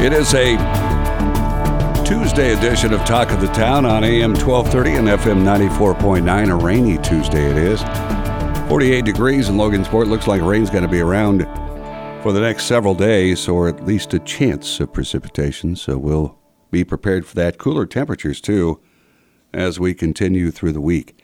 It is a Tuesday edition of Talk of the Town on AM 1230 and FM 94.9. A rainy Tuesday it is. 48 degrees in Logansport. Looks like rain's going to be around for the next several days, or at least a chance of precipitation. So we'll be prepared for that. Cooler temperatures, too, as we continue through the week.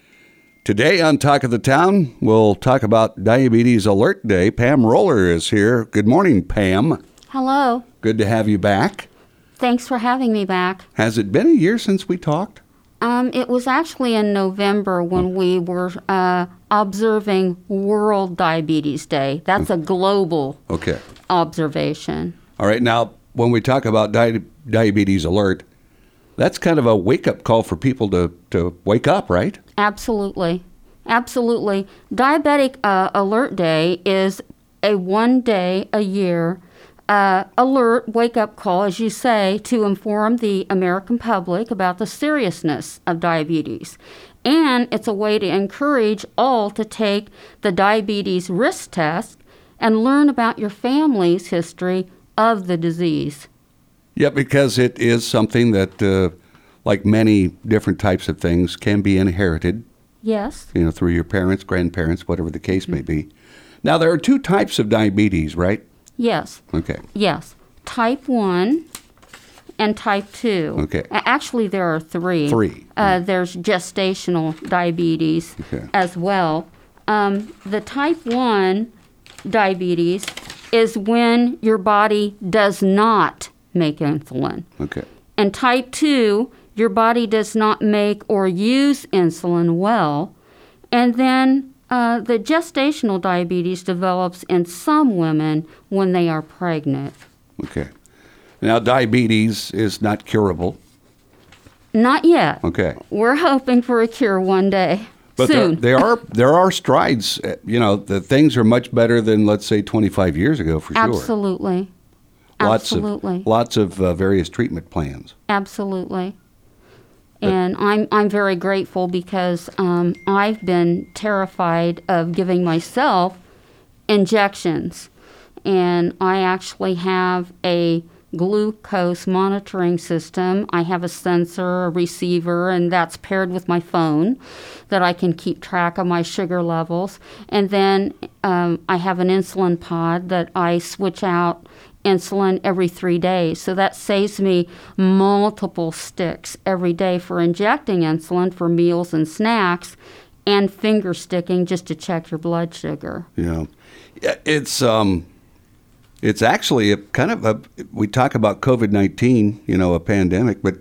Today on Talk of the Town, we'll talk about Diabetes Alert Day. Pam Roller is here. Good morning, Pam. Hello. Good to have you back. Thanks for having me back. Has it been a year since we talked? Um, it was actually in November when we were uh, observing World Diabetes Day. That's a global Okay. observation. All right. Now, when we talk about di- diabetes alert, that's kind of a wake up call for people to, to wake up, right? Absolutely. Absolutely. Diabetic uh, Alert Day is a one day a year uh, alert wake up call, as you say, to inform the American public about the seriousness of diabetes. And it's a way to encourage all to take the diabetes risk test and learn about your family's history of the disease. Yeah, because it is something that, uh, like many different types of things, can be inherited, Yes, you know, through your parents, grandparents, whatever the case may be. Now, there are two types of diabetes, right? Yes. Okay. Yes, type 1 and type 2. Okay. Actually, there are three. Three. Uh, there's gestational diabetes Okay. as well. Um, the type 1 diabetes is when your body does not make insulin. Okay. And type 2, your body does not make or use insulin well. And then uh, the gestational diabetes develops in some women when they are pregnant. Okay. Now, diabetes is not curable. Not yet. Okay. We're hoping for a cure one day. But there, soon. there are there are strides. uh, You know, the things are much better than let's say 25 years ago for sure. Absolutely. Lots Absolutely. of lots of uh, various treatment plans. Absolutely. And I'm I'm very grateful because um, I've been terrified of giving myself injections, and I actually have a glucose monitoring system. I have a sensor, a receiver, and that's paired with my phone that I can keep track of my sugar levels. And then um, I have an insulin pod that I switch out insulin every three days. So that saves me multiple sticks every day for injecting insulin for meals and snacks and finger sticking just to check your blood sugar. Yeah, it's um, it's actually a kind of a. We talk about COVID nineteen, you know, a pandemic, but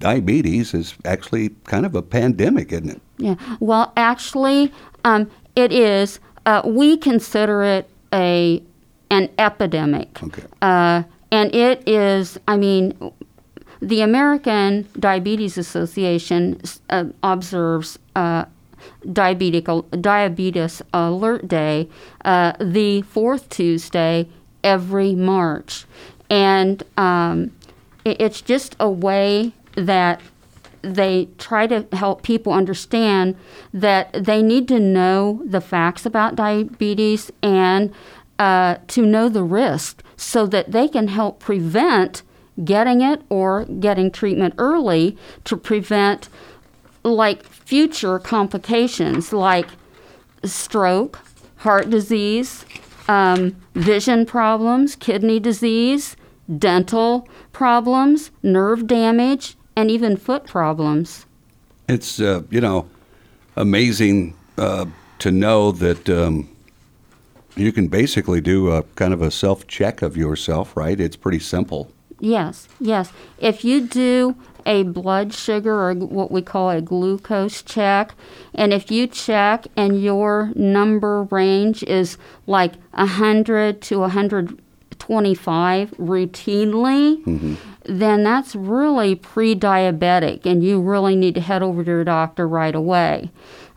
diabetes is actually kind of a pandemic, isn't it? Yeah. Well, actually, um, it is. Uh, we consider it a an epidemic. Okay. Uh, and it is. I mean, the American Diabetes Association uh, observes. Uh, Diabetic, Diabetes Alert Day, uh, the fourth Tuesday every March. And um, it, it's just a way that they try to help people understand that they need to know the facts about diabetes and uh, to know the risk so that they can help prevent getting it or getting treatment early to prevent like future complications like stroke, heart disease, um, vision problems, kidney disease, dental problems, nerve damage, and even foot problems. It's uh, you know amazing uh, to know that um, you can basically do a kind of a self check of yourself, right? It's pretty simple. Yes, yes. If you do a blood sugar or what we call a glucose check, and if you check and your number range is like 100 to 125 routinely, mm-hmm. then that's really pre diabetic, and you really need to head over to your doctor right away.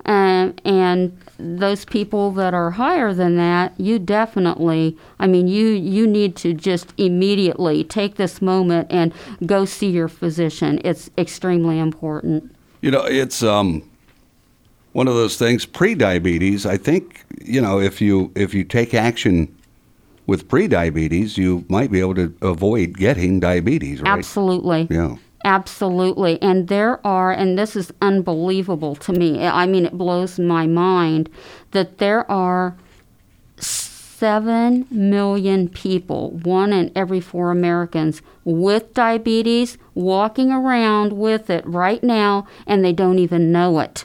Um, and those people that are higher than that, you definitely, I mean, you, you need to just immediately take this moment and go see your physician. It's extremely important. You know, it's um, one of those things. Pre-diabetes, I think. You know, if you if you take action with pre-diabetes, you might be able to avoid getting diabetes. Right? Absolutely. Yeah. Absolutely. And there are, and this is unbelievable to me, I mean, it blows my mind that there are 7 million people, one in every four Americans, with diabetes walking around with it right now, and they don't even know it.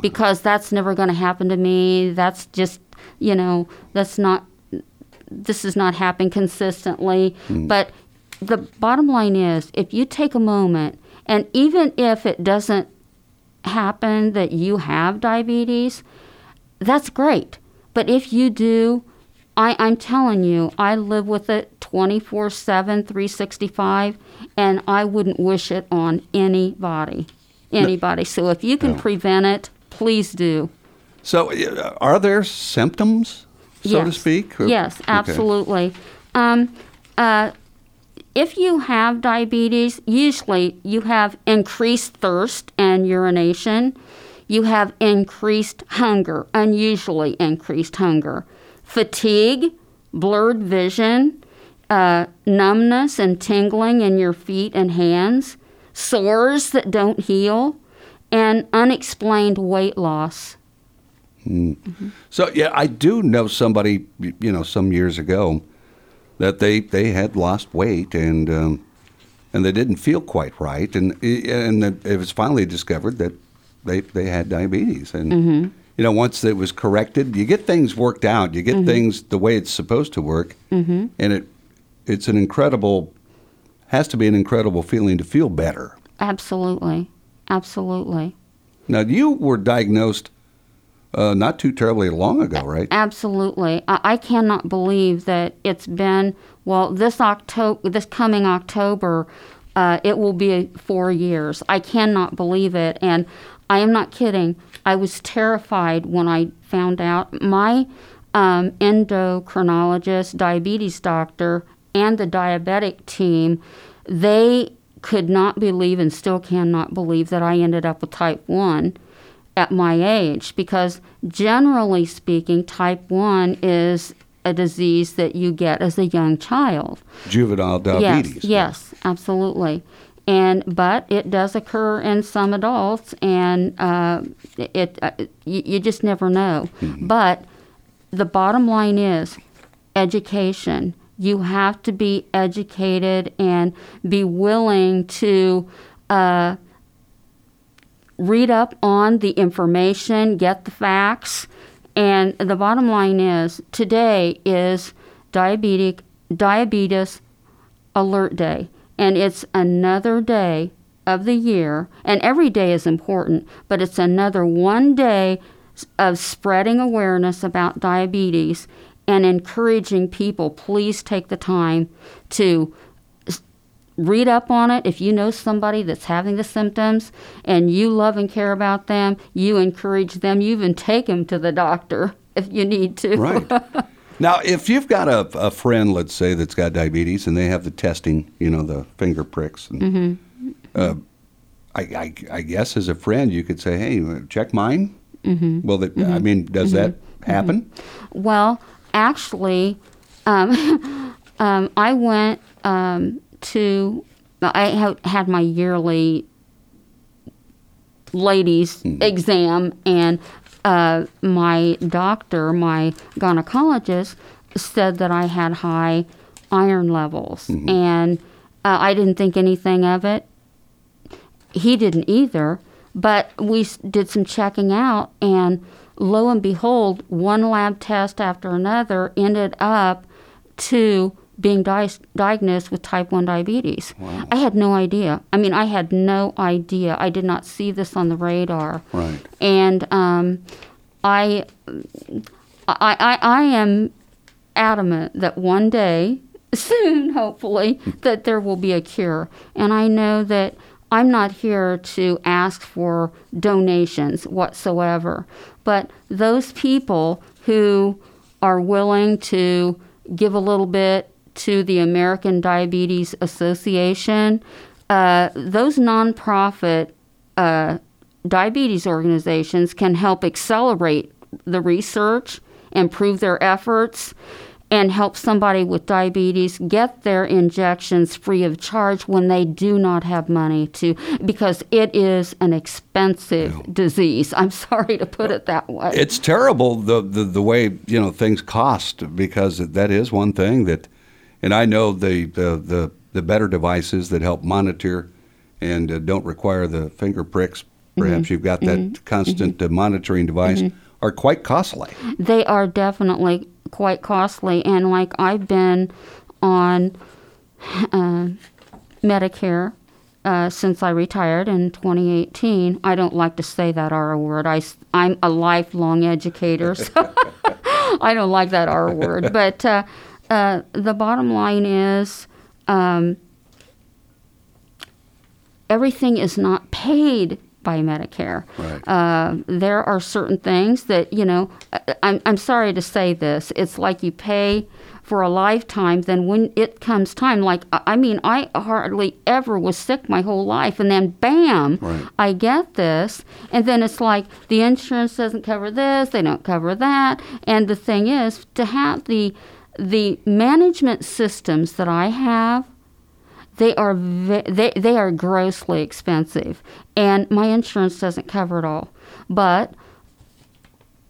Because that's never going to happen to me. That's just, you know, that's not, this is not happening consistently. Hmm. But the bottom line is if you take a moment, and even if it doesn't happen that you have diabetes, that's great. But if you do, I, I'm telling you, I live with it 24 7, 365, and I wouldn't wish it on anybody. Anybody. So if you can prevent it, please do. So, uh, are there symptoms, so to speak? Yes, Okay. absolutely. Um, uh, if you have diabetes, usually you have increased thirst and urination. You have increased hunger, unusually increased hunger, fatigue, blurred vision, uh, numbness and tingling in your feet and hands, sores that don't heal, and unexplained weight loss. So yeah, I do know somebody, you know, some years ago, that they they had lost weight and um, and they didn't feel quite right, and and it was finally discovered that they they had diabetes, and mm-hmm. you know, once it was corrected, you get things worked out, you get mm-hmm. things the way it's supposed to work, mm-hmm. and it it's an incredible has to be an incredible feeling to feel better. Absolutely. Absolutely. Now you were diagnosed uh, not too terribly long ago, right? Absolutely. I, I cannot believe that it's been, well, this October, this coming October, uh, it will be four years. I cannot believe it. And I am not kidding. I was terrified when I found out. My um, endocrinologist, diabetes doctor, and the diabetic team, they could not believe and still cannot believe that I ended up with type 1 at my age because generally speaking type 1 is a disease that you get as a young child. Juvenile diabetes. yes yes absolutely. And but it does occur in some adults and uh, it uh, you, you just never know. But the bottom line is education. You have to be educated and be willing to uh, read up on the information, get the facts. And the bottom line is today is diabetic diabetes alert day and it's another day of the year and every day is important but it's another one day of spreading awareness about diabetes and encouraging people please take the time to read up on it. If you know somebody that's having the symptoms and you love and care about them, you encourage them. You even take them to the doctor if you need to. Right. now, if you've got a, a friend, let's say, that's got diabetes and they have the testing, you know, the finger pricks, and Mm-hmm. uh, I, I, I guess as a friend, you could say, hey, check mine. Mm-hmm. Well, that, I mean, does that happen? Well, actually, um, um, I went um, to, I had my yearly ladies exam, and uh, my doctor, my gynecologist, said that I had high iron levels, and uh, I didn't think anything of it. He didn't either, but we did some checking out, and lo and behold, one lab test after another ended up to being di- diagnosed with type 1 diabetes. I had no idea. I mean, I had no idea. I did not see this on the radar. Right. And um, I, I, I, I am adamant that one day soon, hopefully, that there will be a cure. And I know that I'm not here to ask for donations whatsoever, but those people who are willing to give a little bit to the American Diabetes Association, uh, those nonprofit uh, diabetes organizations can help accelerate the research, improve their efforts, and help somebody with diabetes get their injections free of charge when they do not have money to because it is an expensive disease. I'm sorry to put it that way. It's terrible the, the the way you know things cost because that is one thing that, and I know the the the, the better devices that help monitor and uh, don't require the finger pricks. Perhaps Mm-hmm. you've got that constant uh, monitoring device are quite costly. they are definitely quite costly and like i've been on uh, medicare uh, since i retired in 2018 i don't like to say that r word I, am a lifelong educator so i don't like that r word but uh, uh, the bottom line is um, everything is not paid by Medicare. Right. Uh, there are certain things that, you know, I'm, I'm sorry to say this, it's like you pay for a lifetime, then when it comes time, like, I I mean, I hardly ever was sick my whole life, and then bam, Right. I get this, and then it's like the insurance doesn't cover this, they don't cover that, and the thing is, to have the the management systems that I have they are ve- they, they are grossly expensive and my insurance doesn't cover it all but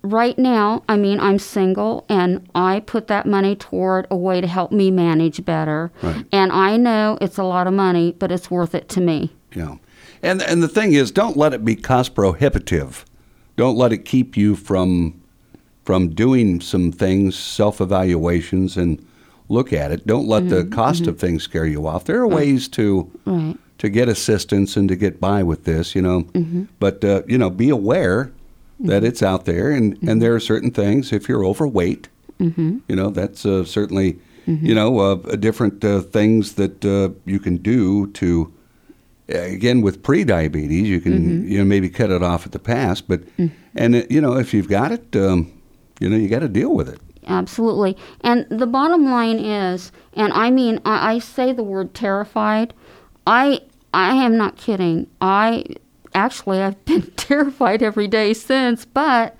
right now i mean i'm single and i put that money toward a way to help me manage better Right. and i know it's a lot of money but it's worth it to me Yeah. And and the thing is, don't let it be cost prohibitive. Don't let it keep you from from doing some things, self evaluations, and look at it. Don't let the cost of things scare you off. There are ways to right to get assistance and to get by with this, you know. But uh, you know, be aware that it's out there, and and there are certain things. If you're overweight, you know, that's uh, certainly you know uh, different uh, things that uh, you can do to. Again, with pre-diabetes, you can you know maybe cut it off at the pass, but and it, you know if you've got it, um, you know you got to deal with it. Absolutely. And the bottom line is, and I mean, I, I say the word terrified. I I am not kidding. I actually I've been terrified every day since, but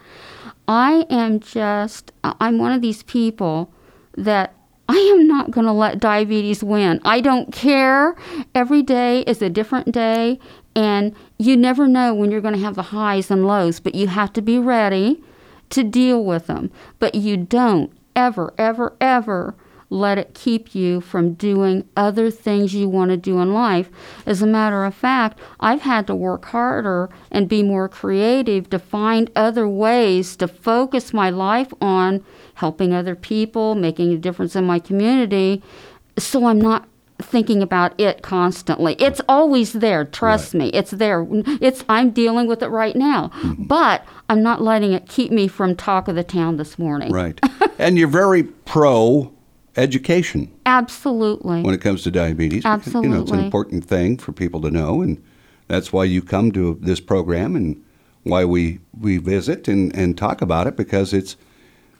I am just I'm one of these people that I am not going to let diabetes win. I don't care. Every day is a different day, and you never know when you're going to have the highs and lows, but you have to be ready to deal with them. But you don't ever, ever, ever let it keep you from doing other things you want to do in life. As a matter of fact, I've had to work harder and be more creative to find other ways to focus my life on helping other people, making a difference in my community, so I'm not thinking about it constantly. It's always there, trust me. It's there. It's I'm dealing with it right now. Mm-hmm. But I'm not letting it keep me from talk of the town this morning. Right. and you're very pro education Absolutely. when it comes to diabetes. Absolutely. You know, it's an important thing for people to know, and that's why you come to this program and why we, we visit and, and talk about it because it's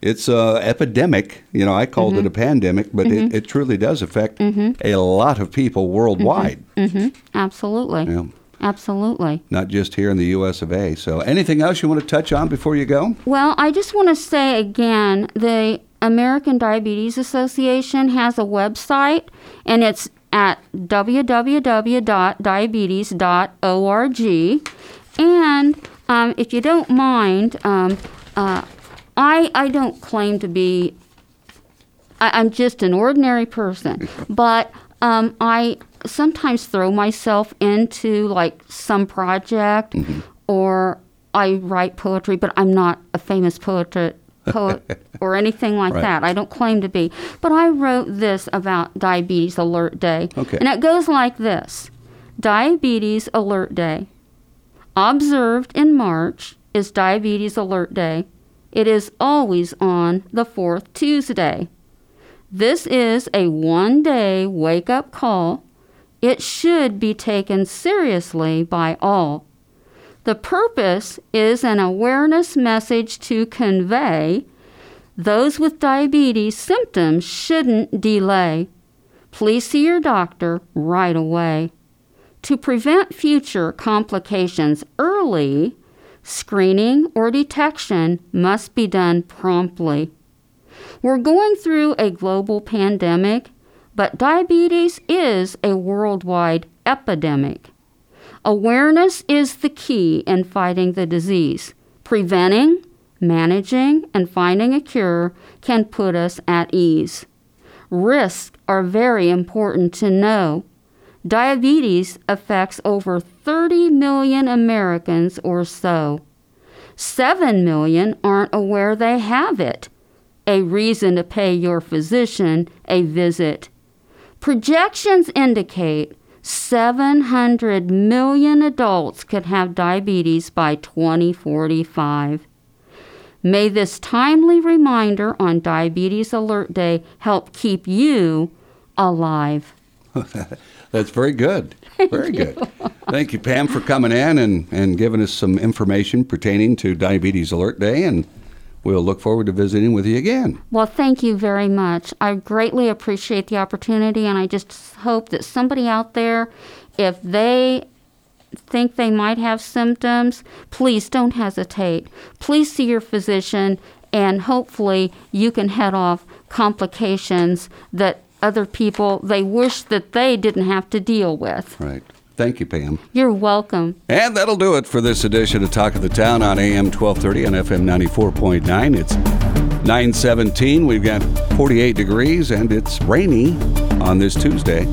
it's a epidemic. You know, I called Mm-hmm. it a pandemic, but it, it truly does affect a lot of people worldwide, hmm Absolutely. Yeah. Absolutely. not just here in the U.S. of A. So, anything else you want to touch on before you go? Well, I just want to say again the American Diabetes Association has a website, and it's at www.diabetes.org. And um, if you don't mind, um, uh, I, I don't claim to be, I, I'm just an ordinary person, but um, I sometimes throw myself into like some project or I write poetry, but I'm not a famous poet, poet or anything like Right. that. I don't claim to be. But I wrote this about Diabetes Alert Day. Okay. And it goes like this Diabetes Alert Day. Observed in March is Diabetes Alert Day. It is always on the fourth Tuesday. This is a one day wake up call. It should be taken seriously by all. The purpose is an awareness message to convey those with diabetes symptoms shouldn't delay. Please see your doctor right away. To prevent future complications early, screening or detection must be done promptly. We're going through a global pandemic, but diabetes is a worldwide epidemic. Awareness is the key in fighting the disease. Preventing, managing, and finding a cure can put us at ease. Risks are very important to know. Diabetes affects over 30 million Americans or so. 7 million aren't aware they have it. A reason to pay your physician a visit. Projections indicate 700 million adults could have diabetes by 2045. May this timely reminder on Diabetes Alert Day help keep you alive. That's very good. Very good. Thank you, Pam, for coming in and, and giving us some information pertaining to Diabetes Alert Day. And we'll look forward to visiting with you again. Well, thank you very much. I greatly appreciate the opportunity, and I just hope that somebody out there, if they think they might have symptoms, please don't hesitate. Please see your physician, and hopefully you can head off complications that other people they wish that they didn't have to deal with. Right. Thank you, Pam. You're welcome. And that'll do it for this edition of Talk of the Town on AM 1230 and FM 94.9. It's 917. We've got 48 degrees and it's rainy on this Tuesday.